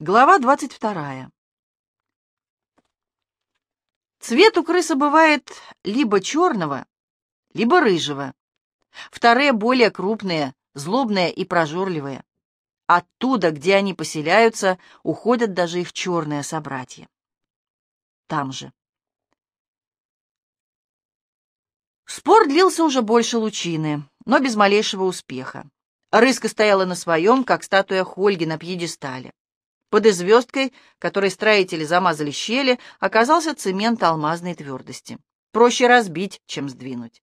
Глава двадцать вторая. Цвет у крысы бывает либо черного, либо рыжего. Вторые более крупные, злобные и прожорливые. Оттуда, где они поселяются, уходят даже их черные собратья. Там же. Спор длился уже больше лучины, но без малейшего успеха. Рыска стояла на своем, как статуя Хольги на пьедестале. Под звездкой, которой строители замазали щели, оказался цемент алмазной твердости. Проще разбить, чем сдвинуть.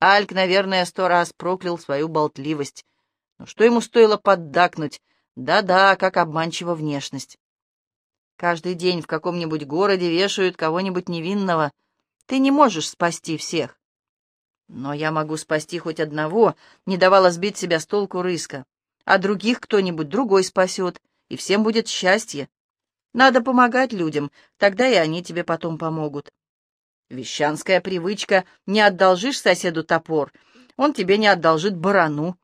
Альк, наверное, сто раз проклял свою болтливость. Но что ему стоило поддакнуть? Да-да, как обманчива внешность. Каждый день в каком-нибудь городе вешают кого-нибудь невинного. Ты не можешь спасти всех. Но я могу спасти хоть одного, не давала сбить себя с толку рыска. А других кто-нибудь другой спасет и всем будет счастье. Надо помогать людям, тогда и они тебе потом помогут. Вещанская привычка «не одолжишь соседу топор», он тебе не одолжит барану.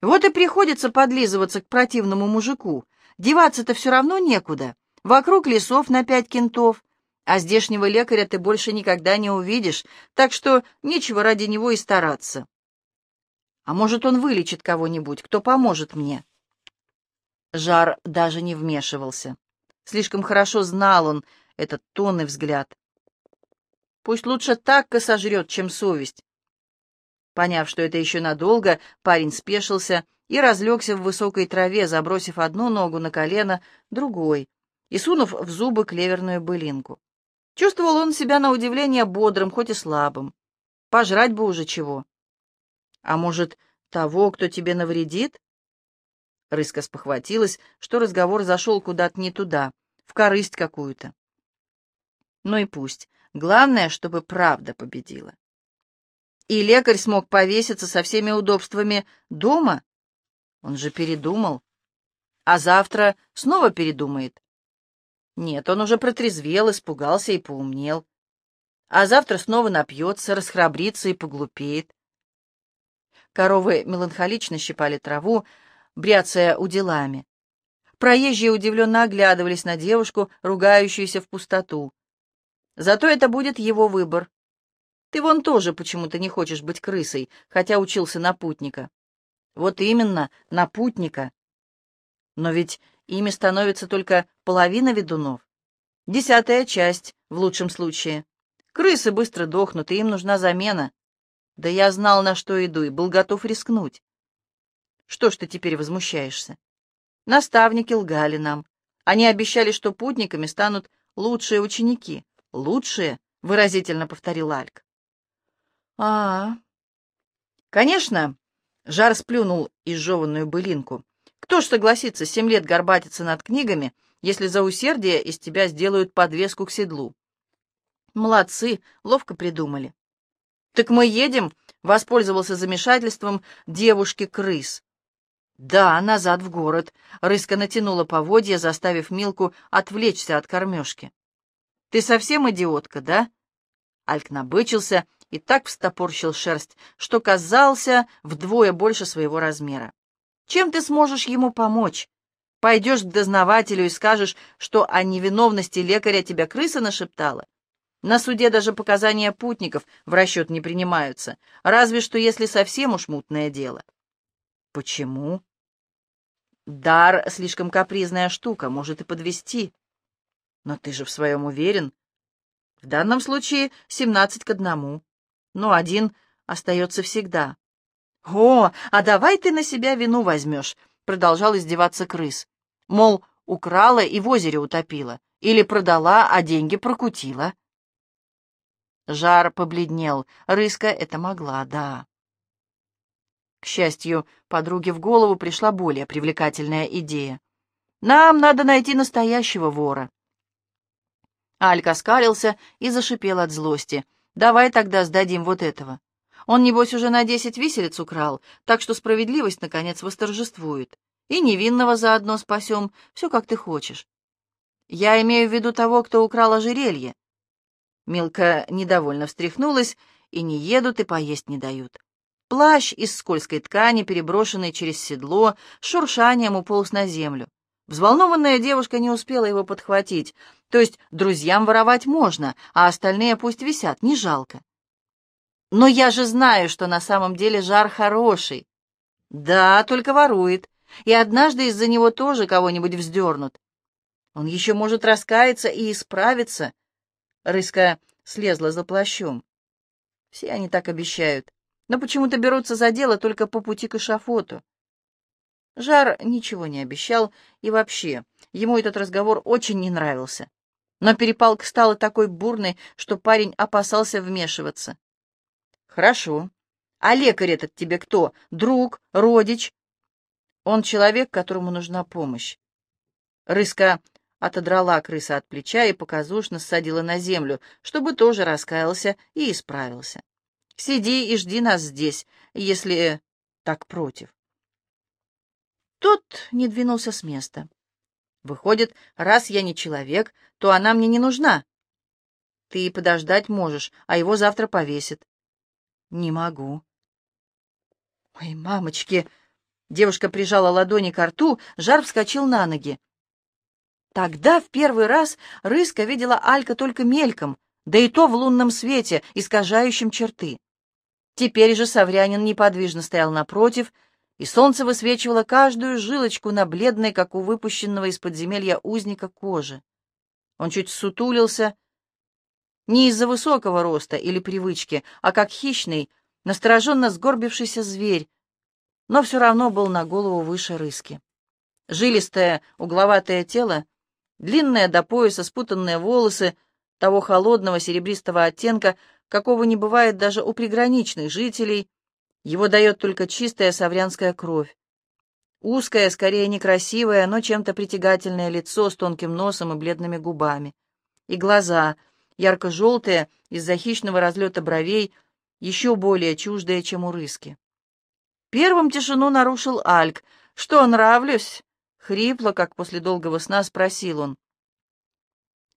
Вот и приходится подлизываться к противному мужику. Деваться-то все равно некуда. Вокруг лесов на пять кентов, а здешнего лекаря ты больше никогда не увидишь, так что нечего ради него и стараться. А может, он вылечит кого-нибудь, кто поможет мне? Жар даже не вмешивался. Слишком хорошо знал он этот тон и взгляд. Пусть лучше так сожрет, чем совесть. Поняв, что это еще надолго, парень спешился и разлегся в высокой траве, забросив одну ногу на колено, другой, и сунув в зубы клеверную былинку. Чувствовал он себя на удивление бодрым, хоть и слабым. Пожрать бы уже чего. А может, того, кто тебе навредит? Рыска спохватилась, что разговор зашел куда-то не туда, в корысть какую-то. Ну и пусть. Главное, чтобы правда победила. И лекарь смог повеситься со всеми удобствами дома. Он же передумал. А завтра снова передумает. Нет, он уже протрезвел, испугался и поумнел. А завтра снова напьется, расхрабрится и поглупеет. Коровы меланхолично щипали траву, бряцая уделами. Проезжие удивленно оглядывались на девушку, ругающуюся в пустоту. Зато это будет его выбор. Ты вон тоже почему-то не хочешь быть крысой, хотя учился на путника. Вот именно, на путника. Но ведь ими становится только половина ведунов. Десятая часть, в лучшем случае. Крысы быстро дохнут, и им нужна замена. Да я знал, на что иду, и был готов рискнуть. Что ж ты теперь возмущаешься? Наставники лгали нам. Они обещали, что путниками станут лучшие ученики. Лучшие, выразительно повторил Альк. А, -а, -а. Конечно, Жар сплюнул изжеванную былинку. Кто ж согласится семь лет горбатиться над книгами, если за усердие из тебя сделают подвеску к седлу? Молодцы, ловко придумали. Так мы едем, воспользовался замешательством девушки-крыс. «Да, назад в город», — рыска натянула поводья, заставив Милку отвлечься от кормежки. «Ты совсем идиотка, да?» Альк набычился и так встопорщил шерсть, что казался вдвое больше своего размера. «Чем ты сможешь ему помочь? Пойдешь к дознавателю и скажешь, что о невиновности лекаря тебя крыса нашептала? На суде даже показания путников в расчет не принимаются, разве что если совсем уж мутное дело». Почему? Дар — слишком капризная штука, может и подвести. Но ты же в своем уверен. В данном случае семнадцать к одному. Но один остается всегда. «О, а давай ты на себя вину возьмешь», — продолжал издеваться крыс. Мол, украла и в озере утопила, или продала, а деньги прокутила. Жар побледнел. Рыска это могла, да. К счастью, подруге в голову пришла более привлекательная идея. «Нам надо найти настоящего вора». Алька оскалился и зашипел от злости. «Давай тогда сдадим вот этого. Он, небось, уже на десять виселиц украл, так что справедливость, наконец, восторжествует. И невинного заодно спасем, все как ты хочешь. Я имею в виду того, кто украл ожерелье». Милка недовольно встряхнулась, и не едут, и поесть не дают. Плащ из скользкой ткани, переброшенный через седло, шуршанием уполз на землю. Взволнованная девушка не успела его подхватить. То есть друзьям воровать можно, а остальные пусть висят, не жалко. Но я же знаю, что на самом деле жар хороший. Да, только ворует. И однажды из-за него тоже кого-нибудь вздернут. Он еще может раскаяться и исправиться. Рыска слезла за плащом. Все они так обещают, но почему-то берутся за дело только по пути к эшафоту. Жар ничего не обещал, и вообще, ему этот разговор очень не нравился. Но перепалка стала такой бурной, что парень опасался вмешиваться. «Хорошо. А лекарь этот тебе кто? Друг? Родич?» «Он человек, которому нужна помощь». Рыска отодрала крыса от плеча и показушно ссадила на землю, чтобы тоже раскаялся и исправился. «Сиди и жди нас здесь, если так против». Тот не двинулся с места. Выходит, раз я не человек, то она мне не нужна. Ты подождать можешь, а его завтра повесят. Не могу. Ой, мамочки! Девушка прижала ладони к рту, жар вскочил на ноги. Тогда в первый раз Рыска видела Алька только мельком, да и то в лунном свете, искажающем черты. Теперь же Саврянин неподвижно стоял напротив, и солнце высвечивало каждую жилочку на бледной, как у выпущенного из подземелья узника, кожи. Он чуть сутулился, не из-за высокого роста или привычки, а как хищный, настороженно сгорбившийся зверь, но все равно был на голову выше рыски. Жилистое, угловатое тело, длинные до пояса спутанные волосы того холодного серебристого оттенка, какого не бывает даже у приграничных жителей, его дает только чистая саврянская кровь. Узкое, скорее некрасивое, но чем-то притягательное лицо с тонким носом и бледными губами. И глаза, ярко-желтые, из-за хищного разлета бровей, еще более чуждые, чем у рыски. Первым тишину нарушил Альк. «Что, нравлюсь?» Хрипло, как после долгого сна, спросил он.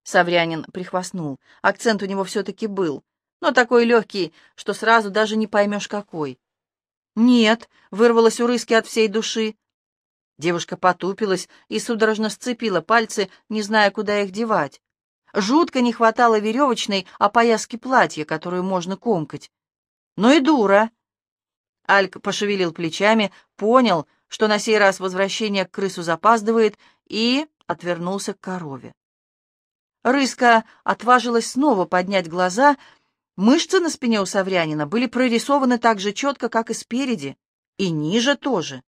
Саврянин прихвастнул. Акцент у него все-таки был, но такой легкий, что сразу даже не поймешь, какой. «Нет», — вырвалось у рыски от всей души. Девушка потупилась и судорожно сцепила пальцы, не зная, куда их девать. Жутко не хватало веревочной опояски платья, которую можно комкать. «Ну и дура!» Альк пошевелил плечами, понял, что на сей раз возвращение к крысу запаздывает, и отвернулся к корове. Рыска отважилась снова поднять глаза Мышцы на спине у Саврянина были прорисованы так же четко, как и спереди, и ниже тоже.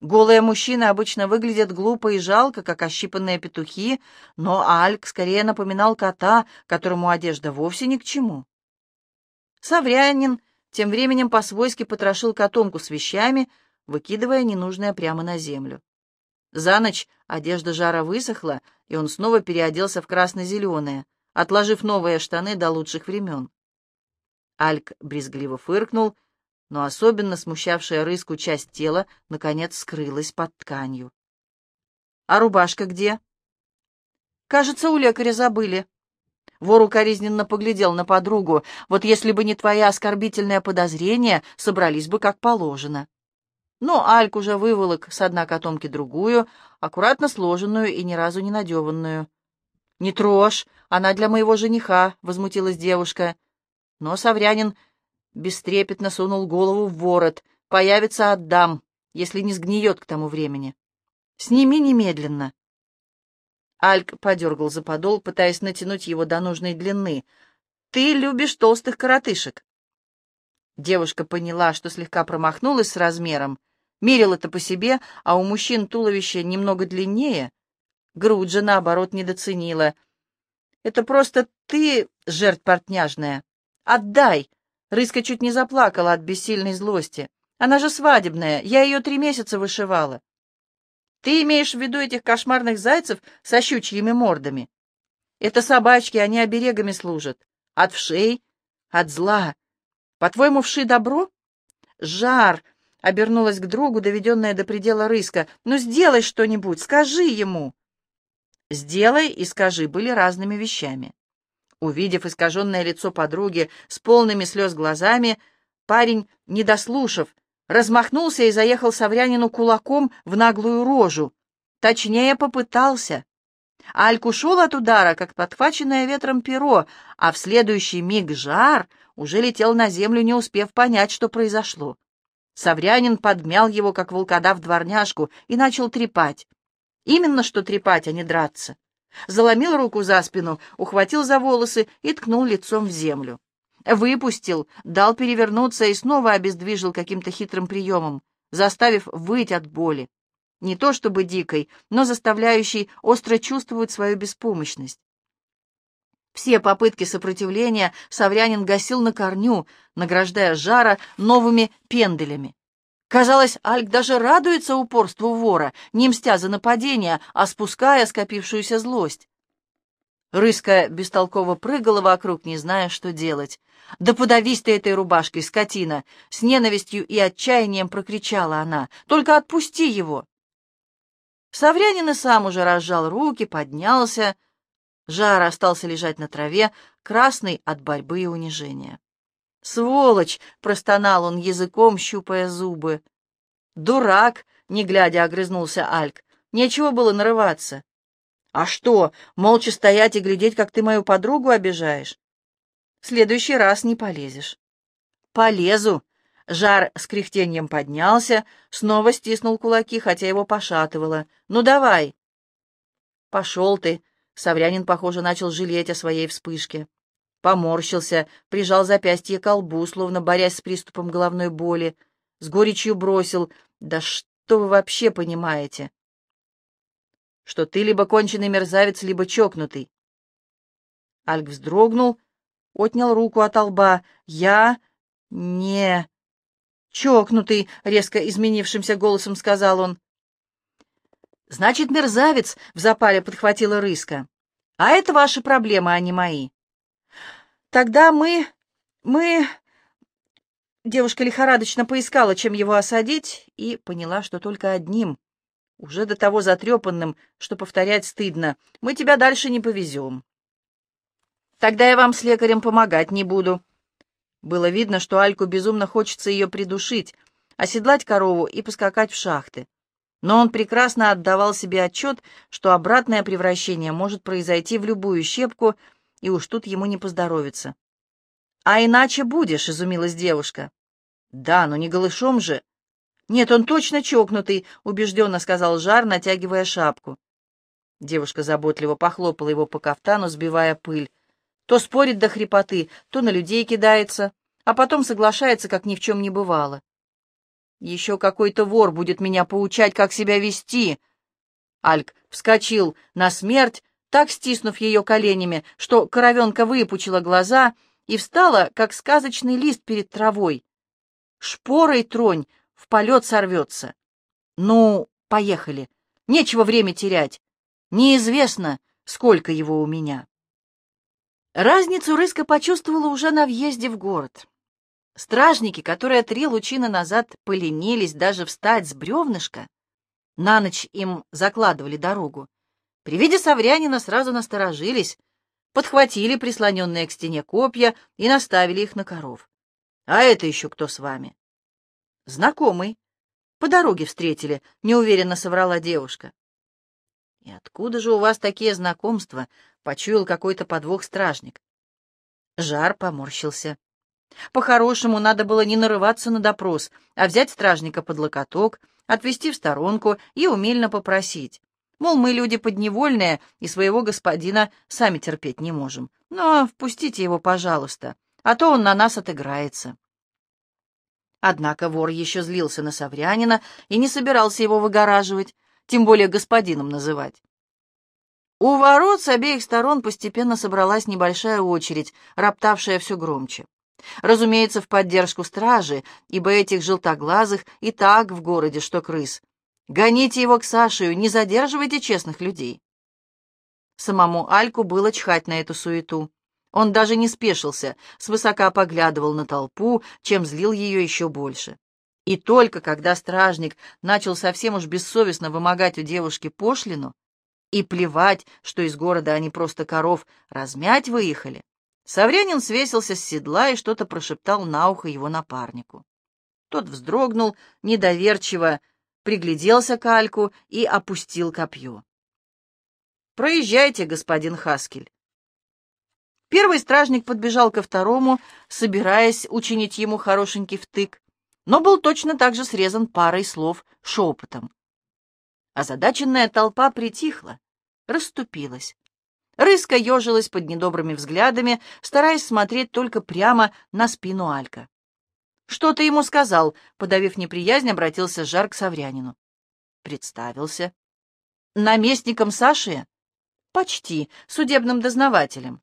Голые мужчины обычно выглядят глупо и жалко, как ощипанные петухи, но Альк скорее напоминал кота, которому одежда вовсе ни к чему. Саврянин тем временем по-свойски потрошил котомку с вещами, выкидывая ненужное прямо на землю. За ночь одежда жара высохла, и он снова переоделся в красно-зеленое, отложив новые штаны до лучших времен. Альк брезгливо фыркнул, но особенно смущавшая рыску часть тела, наконец, скрылась под тканью. «А рубашка где?» «Кажется, у лекаря забыли». Вор укоризненно поглядел на подругу. «Вот если бы не твои оскорбительные подозрения, собрались бы как положено». Но Альк уже выволок с одной котомки другую, аккуратно сложенную и ни разу не надеванную. «Не трожь, она для моего жениха», — возмутилась девушка. Но Саврянин бестрепетно сунул голову в ворот. «Появится, отдам, если не сгниет к тому времени. Сними немедленно». Альк подергал за подол, пытаясь натянуть его до нужной длины. «Ты любишь толстых коротышек». Девушка поняла, что слегка промахнулась с размером. Мерила-то по себе, а у мужчин туловище немного длиннее. Грудь же, наоборот, недоценила. «Это просто ты, жертв портняжная. «Отдай!» Рыска чуть не заплакала от бессильной злости. «Она же свадебная, я ее три месяца вышивала». «Ты имеешь в виду этих кошмарных зайцев со щучьими мордами?» «Это собачки, они оберегами служат. От вшей, от зла. По-твоему, вши добро?» «Жар!» — обернулась к другу, доведенная до предела рыска. «Ну, сделай что-нибудь, скажи ему!» «Сделай и скажи» были разными вещами. Увидев искаженное лицо подруги с полными слез глазами, парень, не дослушав, размахнулся и заехал Саврянину кулаком в наглую рожу, Точнее, попытался. Альк ушел от удара, как подхваченное ветром перо, а в следующий миг жар уже летел на землю, не успев понять, что произошло. Саврянин подмял его, как волкодав дворняжку, и начал трепать. Именно что трепать, а не драться. Заломил руку за спину, ухватил за волосы и ткнул лицом в землю. Выпустил, дал перевернуться и снова обездвижил каким-то хитрым приемом, заставив выть от боли. Не то чтобы дикой, но заставляющей остро чувствовать свою беспомощность. Все попытки сопротивления Саврянин гасил на корню, награждая жара новыми пенделями. Казалось, Альк даже радуется упорству вора, не мстя за нападение, а спуская скопившуюся злость. Рыска бестолково прыгала вокруг, не зная, что делать. «Да подавись ты этой рубашкой, скотина!» С ненавистью и отчаянием прокричала она. «Только отпусти его!» Саврянин и сам уже разжал руки, поднялся. Жар остался лежать на траве, красный от борьбы и унижения. «Сволочь!» — простонал он языком, щупая зубы. «Дурак!» — не глядя огрызнулся Альк. «Нечего было нарываться». «А что, молча стоять и глядеть, как ты мою подругу обижаешь?» «В следующий раз не полезешь». «Полезу!» Жар с кряхтением поднялся, снова стиснул кулаки, хотя его пошатывало. «Ну давай!» «Пошел ты!» Саврянин, похоже, начал жалеть о своей вспышке. Поморщился, прижал запястье к колбу, словно борясь с приступом головной боли. С горечью бросил. «Да что вы вообще понимаете?» что ты либо конченый мерзавец, либо чокнутый. Альк вздрогнул, отнял руку от лба. «Я не...» «Чокнутый», — резко изменившимся голосом сказал он. «Значит, мерзавец», — в запале подхватила рыска. «А это ваши проблемы, а не мои». «Тогда мы... мы...» Девушка лихорадочно поискала, чем его осадить, и поняла, что только одним уже до того затрепанным, что повторять стыдно. Мы тебя дальше не повезем. Тогда я вам с лекарем помогать не буду. Было видно, что Альку безумно хочется ее придушить, оседлать корову и поскакать в шахты. Но он прекрасно отдавал себе отчет, что обратное превращение может произойти в любую щепку, и уж тут ему не поздоровится. «А иначе будешь», — изумилась девушка. «Да, но не голышом же». «Нет, он точно чокнутый», — убежденно сказал Жар, натягивая шапку. Девушка заботливо похлопала его по кафтану, сбивая пыль. То спорит до хрипоты, то на людей кидается, а потом соглашается, как ни в чем не бывало. «Еще какой-то вор будет меня поучать, как себя вести!» Альк вскочил на смерть, так стиснув ее коленями, что коровенка выпучила глаза и встала, как сказочный лист перед травой. «Шпорой тронь!» в полет сорвется. Ну, поехали. Нечего время терять. Неизвестно, сколько его у меня. Разницу Рыска почувствовала уже на въезде в город. Стражники, которые три лучины назад поленились даже встать с бревнышка, на ночь им закладывали дорогу, при виде Саврянина сразу насторожились, подхватили прислоненные к стене копья и наставили их на коров. «А это еще кто с вами?» «Знакомый. По дороге встретили», — неуверенно соврала девушка. «И откуда же у вас такие знакомства?» — почуял какой-то подвох стражник. Жар поморщился. По-хорошему, надо было не нарываться на допрос, а взять стражника под локоток, отвести в сторонку и умельно попросить. Мол, мы люди подневольные и своего господина сами терпеть не можем. Но впустите его, пожалуйста, а то он на нас отыграется. Однако вор еще злился на Саврянина и не собирался его выгораживать, тем более господином называть. У ворот с обеих сторон постепенно собралась небольшая очередь, роптавшая все громче. Разумеется, в поддержку стражи, ибо этих желтоглазых и так в городе, что крыс. Гоните его к Сашею, не задерживайте честных людей. Самому Альку было чхать на эту суету. Он даже не спешился, свысока поглядывал на толпу, чем злил ее еще больше. И только когда стражник начал совсем уж бессовестно вымогать у девушки пошлину и плевать, что из города они просто коров размять выехали, Саврянин свесился с седла и что-то прошептал на ухо его напарнику. Тот вздрогнул, недоверчиво пригляделся к Альку и опустил копье. «Проезжайте, господин Хаскель». Первый стражник подбежал ко второму, собираясь учинить ему хорошенький втык, но был точно так же срезан парой слов шепотом. Озадаченная толпа притихла, расступилась. Рыска ежилась под недобрыми взглядами, стараясь смотреть только прямо на спину Алька. «Что ты ему сказал?» — подавив неприязнь, обратился Жар к Саврянину. Представился. «Наместником Саши?» «Почти. Судебным дознавателем».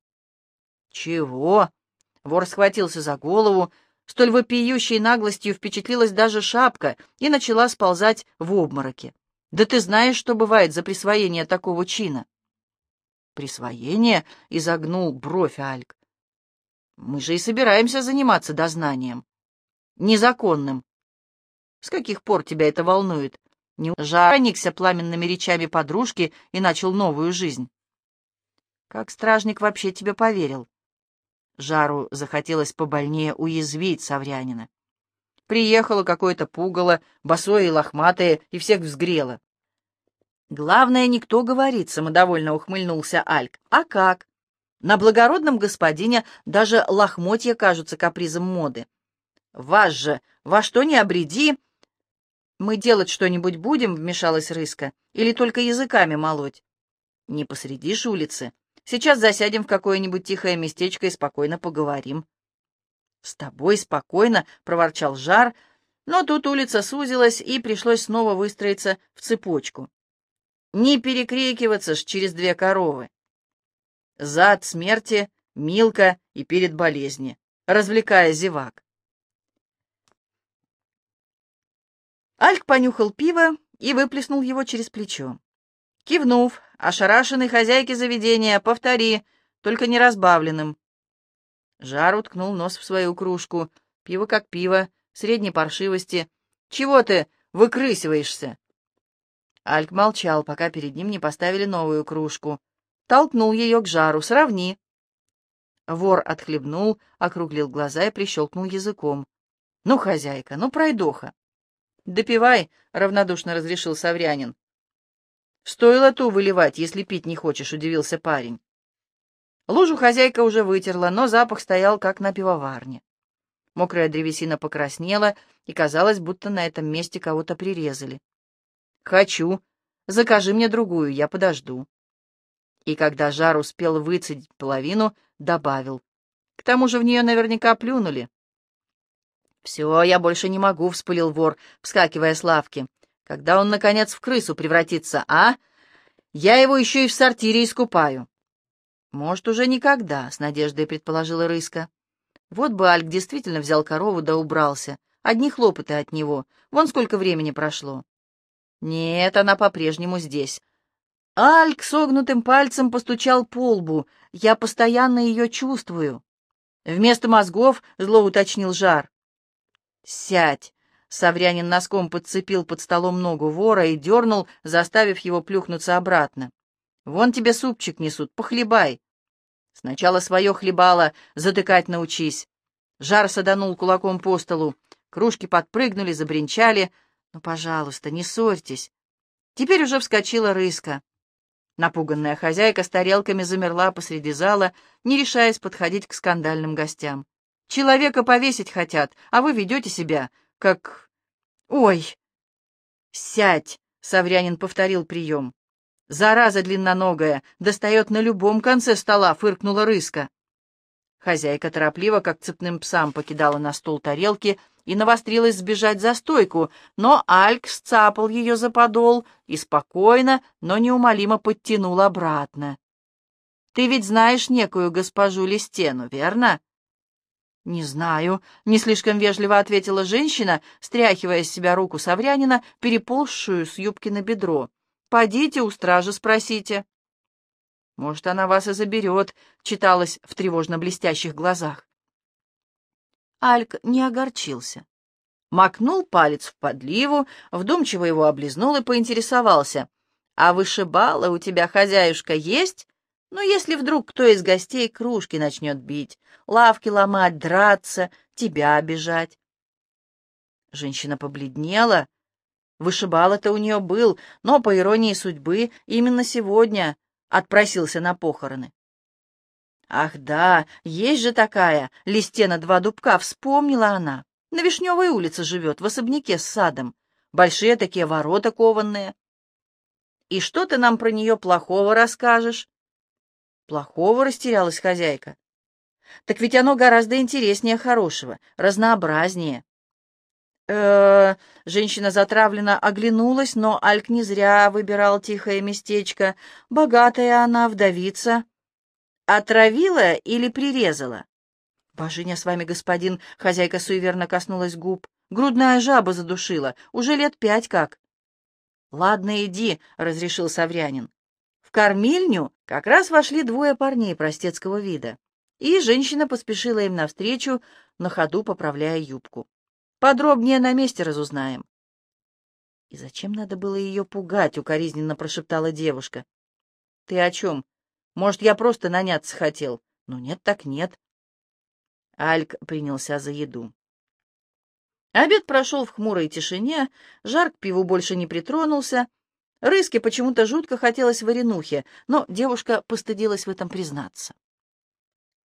«Чего?» — вор схватился за голову. Столь вопиющей наглостью впечатлилась даже шапка и начала сползать в обмороке. «Да ты знаешь, что бывает за присвоение такого чина?» «Присвоение?» — изогнул бровь Альк. «Мы же и собираемся заниматься дознанием. Незаконным. С каких пор тебя это волнует?» Не проникся пламенными речами подружки и начал новую жизнь. «Как стражник вообще тебе поверил?» Жару захотелось побольнее уязвить Саврянина. Приехало какое-то пугало, босое и лохматое, и всех взгрело. «Главное, никто говорит», — самодовольно ухмыльнулся Альк. «А как? На благородном господине даже лохмотья кажутся капризом моды. Вас же во что не обреди!» «Мы делать что-нибудь будем?» — вмешалась Рыска. «Или только языками молоть?» «Не посреди ж улицы. Сейчас засядем в какое-нибудь тихое местечко и спокойно поговорим». «С тобой спокойно», — проворчал Жар, но тут улица сузилась, и пришлось снова выстроиться в цепочку. Не перекрикиваться ж через две коровы. Зад смерти, Милка и перед болезни, развлекая зевак. Альк понюхал пиво и выплеснул его через плечо. Кивнув, ошарашенный хозяйки заведения, повтори, только не разбавленным. Жар уткнул нос в свою кружку. Пиво как пиво, средней паршивости. Чего ты выкрысиваешься? Альк молчал, пока перед ним не поставили новую кружку. Толкнул ее к жару. «Сравни». Вор отхлебнул, округлил глаза и прищелкнул языком. «Ну, хозяйка, ну, пройдоха». «Допивай», — равнодушно разрешил Саврянин. «Стоило ту выливать, если пить не хочешь», — удивился парень. Лужу хозяйка уже вытерла, но запах стоял, как на пивоварне. Мокрая древесина покраснела, и казалось, будто на этом месте кого-то прирезали. «Хочу. Закажи мне другую, я подожду». И когда Жар успел выцедить половину, добавил. «К тому же в нее наверняка плюнули». «Все, я больше не могу», — вспылил вор, вскакивая с лавки. «Когда он, наконец, в крысу превратится, а? Я его еще и в сортире искупаю». «Может, уже никогда», — с надеждой предположила Рыска. Вот бы Альк действительно взял корову да убрался. Одни хлопоты от него. Вон сколько времени прошло. Нет, она по-прежнему здесь. Альк согнутым пальцем постучал по лбу. Я постоянно ее чувствую. Вместо мозгов зло уточнил жар. «Сядь!» — Саврянин носком подцепил под столом ногу вора и дернул, заставив его плюхнуться обратно. «Вон тебе супчик несут, похлебай!» «Сначала свое хлебало, затыкать научись!» Жар саданул кулаком по столу. Кружки подпрыгнули, забринчали — «Ну, пожалуйста, не ссорьтесь». Теперь уже вскочила рыска. Напуганная хозяйка с тарелками замерла посреди зала, не решаясь подходить к скандальным гостям. «Человека повесить хотят, а вы ведете себя, как... Ой!» «Сядь!» — Саврянин повторил прием. «Зараза длинноногая, достает на любом конце стола», — фыркнула рыска. Хозяйка торопливо, как цепным псам, покидала на стол тарелки — и навострилась сбежать за стойку, но Альк сцапал ее за подол и спокойно, но неумолимо подтянул обратно. «Ты ведь знаешь некую госпожу Листену, верно?» «Не знаю», — не слишком вежливо ответила женщина, стряхивая с себя руку Саврянина, переползшую с юбки на бедро. «Подите у стражи спросите». «Может, она вас и заберет», — читалось в тревожно-блестящих глазах. Альк не огорчился. Макнул палец в подливу, вдумчиво его облизнул и поинтересовался. «А вышибала у тебя, хозяюшка, есть? Ну, если вдруг кто из гостей кружки начнет бить, лавки ломать, драться, тебя обижать». Женщина побледнела. Вышибал-то у нее был, но, по иронии судьбы, именно сегодня отпросился на похороны. Ах да, есть же такая, Листена два дубка, вспомнила она. На Вишневой улице живет, в особняке с садом. Большие такие ворота кованные. И что ты нам про нее плохого расскажешь? Плохого растерялась хозяйка. Так ведь оно гораздо интереснее хорошего, разнообразнее. э, Женщина затравленно оглянулась, но Альк не зря выбирал тихое местечко. Богатая она, вдовица. Отравила или прирезала? Божиня с вами, господин, хозяйка суеверно коснулась губ. Грудная жаба задушила, уже лет пять как. Ладно, иди, разрешил Саврянин. Кормильню как раз вошли двое парней простецкого вида, и женщина поспешила им навстречу, на ходу поправляя юбку. Подробнее на месте разузнаем. «И зачем надо было ее пугать?» — укоризненно прошептала девушка. «Ты о чем? Может, я просто наняться хотел? Ну, нет так нет». Альк принялся за еду. Обед прошел в хмурой тишине, жар к пиву больше не притронулся. Рыске почему-то жутко хотелось варенухи, но девушка постыдилась в этом признаться.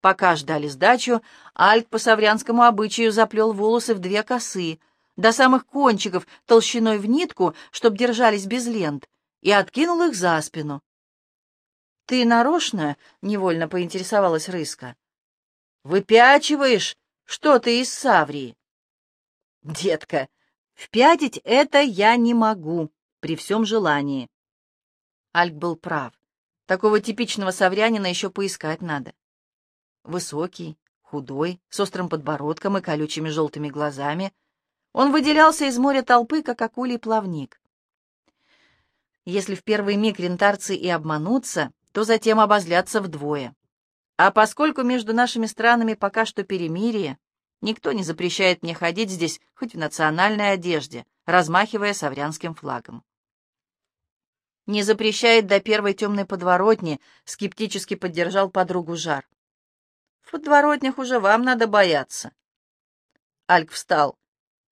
Пока ждали сдачу, Альк по саврянскому обычаю заплел волосы в две косы, до самых кончиков толщиной в нитку, чтоб держались без лент, и откинул их за спину. «Ты нарочно?» — невольно поинтересовалась Рыска. «Выпячиваешь? Что ты из Саврии?» «Детка, впятить это я не могу, при всем желании». Альк был прав. Такого типичного саврянина еще поискать надо. Высокий, худой, с острым подбородком и колючими желтыми глазами, он выделялся из моря толпы, как акулий плавник. Если в первый миг рентарцы и обманутся, то затем обозлятся вдвое. А поскольку между нашими странами пока что перемирие, никто не запрещает мне ходить здесь хоть в национальной одежде, размахивая саврянским флагом. Не запрещает до первой темной подворотни, скептически поддержал подругу Жар. В подворотнях уже вам надо бояться. Альк встал.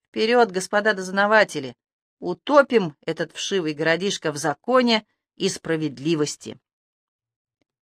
Вперед, господа дознаватели! Утопим этот вшивый городишко в законе и справедливости.